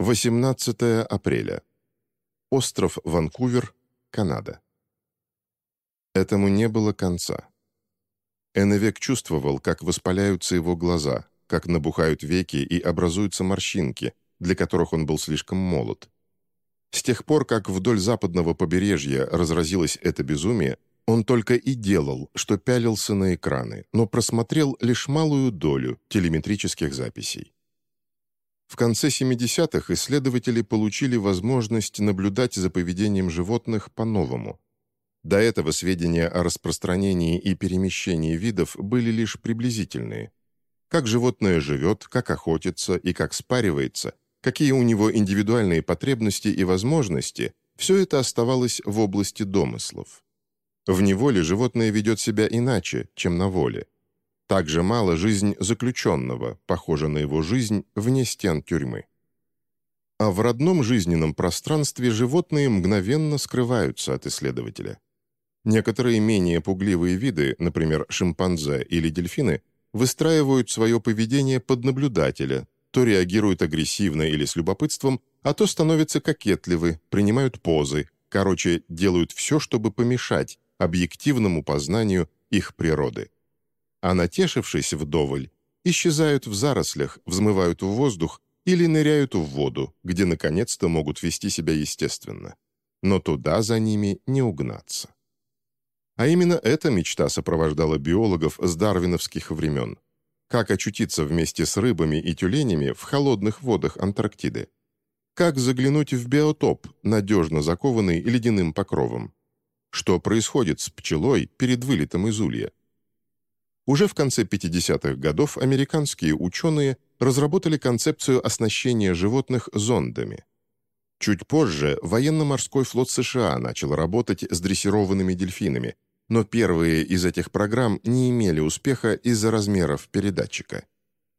18 апреля. Остров Ванкувер, Канада. Этому не было конца. Эннвек чувствовал, как воспаляются его глаза, как набухают веки и образуются морщинки, для которых он был слишком молод. С тех пор, как вдоль западного побережья разразилось это безумие, он только и делал, что пялился на экраны, но просмотрел лишь малую долю телеметрических записей. В конце 70-х исследователи получили возможность наблюдать за поведением животных по-новому. До этого сведения о распространении и перемещении видов были лишь приблизительные. Как животное живет, как охотится и как спаривается, какие у него индивидуальные потребности и возможности, все это оставалось в области домыслов. В неволе животное ведет себя иначе, чем на воле. Так же мало жизнь заключенного, похожа на его жизнь вне стен тюрьмы. А в родном жизненном пространстве животные мгновенно скрываются от исследователя. Некоторые менее пугливые виды, например, шимпанзе или дельфины, выстраивают свое поведение под наблюдателя, то реагируют агрессивно или с любопытством, а то становятся кокетливы, принимают позы, короче, делают все, чтобы помешать объективному познанию их природы а натешившись вдоволь, исчезают в зарослях, взмывают в воздух или ныряют в воду, где наконец-то могут вести себя естественно. Но туда за ними не угнаться. А именно эта мечта сопровождала биологов с дарвиновских времен. Как очутиться вместе с рыбами и тюленями в холодных водах Антарктиды? Как заглянуть в биотоп, надежно закованный ледяным покровом? Что происходит с пчелой перед вылетом из улья? Уже в конце 50-х годов американские ученые разработали концепцию оснащения животных зондами. Чуть позже военно-морской флот США начал работать с дрессированными дельфинами, но первые из этих программ не имели успеха из-за размеров передатчика.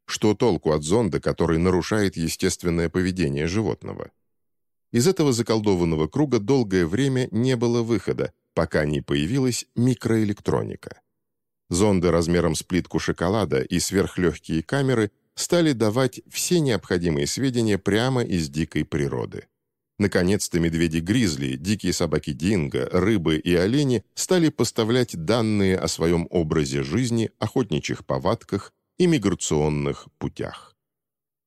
Что толку от зонда, который нарушает естественное поведение животного? Из этого заколдованного круга долгое время не было выхода, пока не появилась микроэлектроника. Зонды размером с плитку шоколада и сверхлегкие камеры стали давать все необходимые сведения прямо из дикой природы. Наконец-то медведи-гризли, дикие собаки динго, рыбы и олени стали поставлять данные о своем образе жизни, охотничьих повадках и миграционных путях.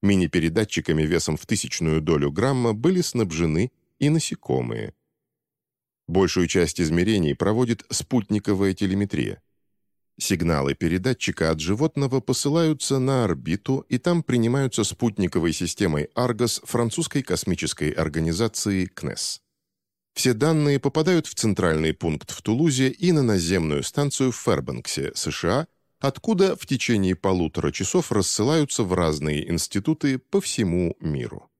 Мини-передатчиками весом в тысячную долю грамма были снабжены и насекомые. Большую часть измерений проводит спутниковая телеметрия. Сигналы передатчика от животного посылаются на орбиту и там принимаются спутниковой системой Argos французской космической организации КНЕС. Все данные попадают в центральный пункт в Тулузе и на наземную станцию в Фербанксе, США, откуда в течение полутора часов рассылаются в разные институты по всему миру.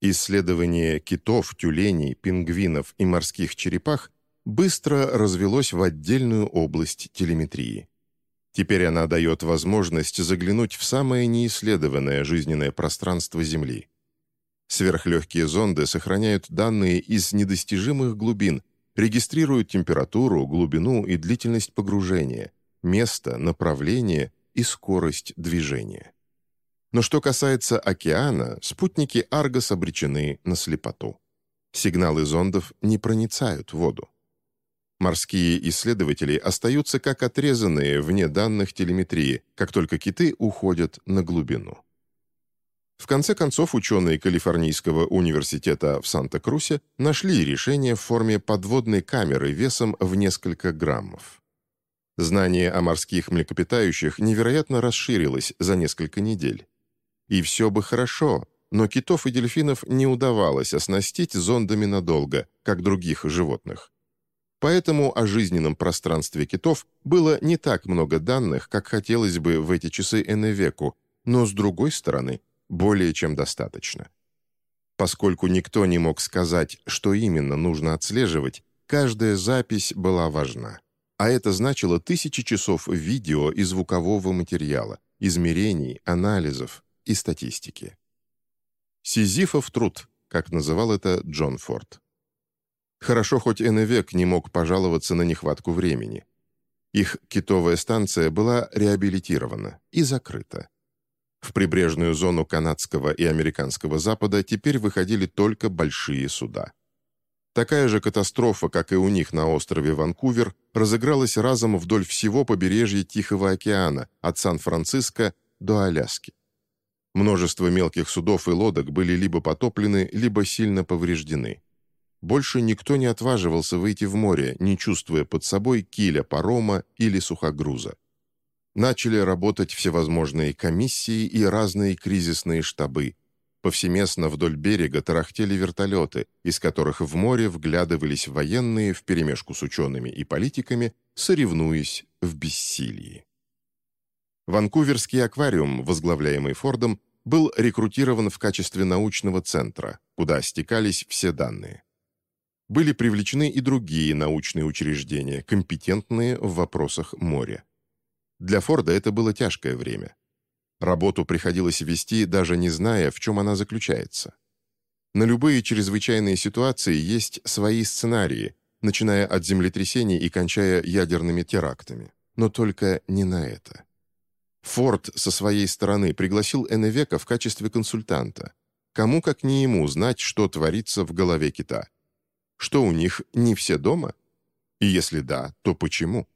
Исследования китов, тюленей, пингвинов и морских черепах быстро развелось в отдельную область телеметрии. Теперь она дает возможность заглянуть в самое неисследованное жизненное пространство Земли. Сверхлегкие зонды сохраняют данные из недостижимых глубин, регистрируют температуру, глубину и длительность погружения, место, направление и скорость движения. Но что касается океана, спутники Аргос обречены на слепоту. Сигналы зондов не проницают воду. Морские исследователи остаются как отрезанные вне данных телеметрии, как только киты уходят на глубину. В конце концов, ученые Калифорнийского университета в Санта-Крусе нашли решение в форме подводной камеры весом в несколько граммов. Знание о морских млекопитающих невероятно расширилось за несколько недель. И все бы хорошо, но китов и дельфинов не удавалось оснастить зондами надолго, как других животных. Поэтому о жизненном пространстве китов было не так много данных, как хотелось бы в эти часы Эннвеку, но, с другой стороны, более чем достаточно. Поскольку никто не мог сказать, что именно нужно отслеживать, каждая запись была важна. А это значило тысячи часов видео и звукового материала, измерений, анализов и статистики. «Сизифов труд», как называл это Джон Форд. Хорошо, хоть Эннвек не мог пожаловаться на нехватку времени. Их китовая станция была реабилитирована и закрыта. В прибрежную зону канадского и американского запада теперь выходили только большие суда. Такая же катастрофа, как и у них на острове Ванкувер, разыгралась разом вдоль всего побережья Тихого океана, от Сан-Франциско до Аляски. Множество мелких судов и лодок были либо потоплены, либо сильно повреждены. Больше никто не отваживался выйти в море, не чувствуя под собой киля парома или сухогруза. Начали работать всевозможные комиссии и разные кризисные штабы. Повсеместно вдоль берега тарахтели вертолеты, из которых в море вглядывались военные вперемешку с учеными и политиками, соревнуясь в бессилии. Ванкуверский аквариум, возглавляемый Фордом, был рекрутирован в качестве научного центра, куда стекались все данные были привлечены и другие научные учреждения, компетентные в вопросах моря. Для Форда это было тяжкое время. Работу приходилось вести, даже не зная, в чем она заключается. На любые чрезвычайные ситуации есть свои сценарии, начиная от землетрясений и кончая ядерными терактами. Но только не на это. Форд со своей стороны пригласил Эннвека в качестве консультанта. Кому, как не ему, знать, что творится в голове кита. Что у них не все дома? И если да, то почему?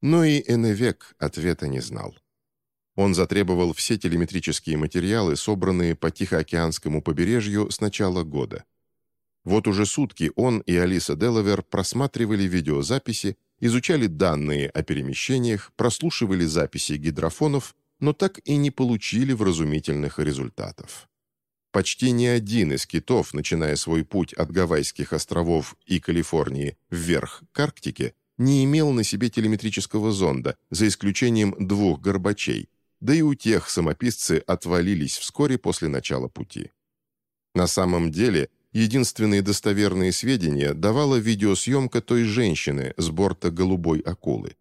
Но и Эневек ответа не знал. Он затребовал все телеметрические материалы, собранные по Тихоокеанскому побережью с начала года. Вот уже сутки он и Алиса Делавер просматривали видеозаписи, изучали данные о перемещениях, прослушивали записи гидрофонов, но так и не получили вразумительных результатов. Почти ни один из китов, начиная свой путь от Гавайских островов и Калифорнии вверх к Арктике, не имел на себе телеметрического зонда, за исключением двух горбачей, да и у тех самописцы отвалились вскоре после начала пути. На самом деле, единственные достоверные сведения давала видеосъемка той женщины с борта «Голубой акулы».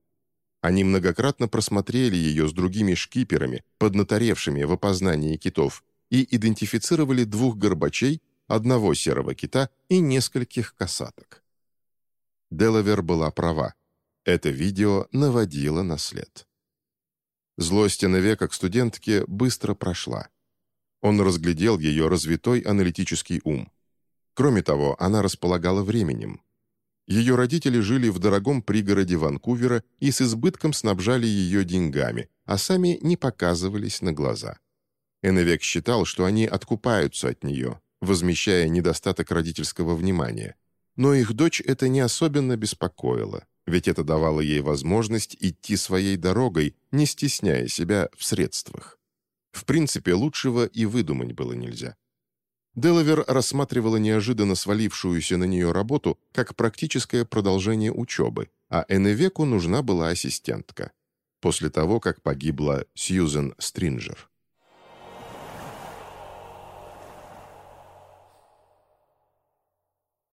Они многократно просмотрели ее с другими шкиперами, поднаторевшими в опознании китов, и идентифицировали двух горбачей, одного серого кита и нескольких касаток. Делавер была права. Это видео наводило на след. Злость Эневе как студентке быстро прошла. Он разглядел ее развитой аналитический ум. Кроме того, она располагала временем. Ее родители жили в дорогом пригороде Ванкувера и с избытком снабжали ее деньгами, а сами не показывались на глаза. Эннвек считал, что они откупаются от нее, возмещая недостаток родительского внимания. Но их дочь это не особенно беспокоило, ведь это давало ей возможность идти своей дорогой, не стесняя себя в средствах. В принципе, лучшего и выдумать было нельзя. Делавер рассматривала неожиданно свалившуюся на нее работу как практическое продолжение учебы, а Эннвеку нужна была ассистентка. После того, как погибла Сьюзен Стринджер.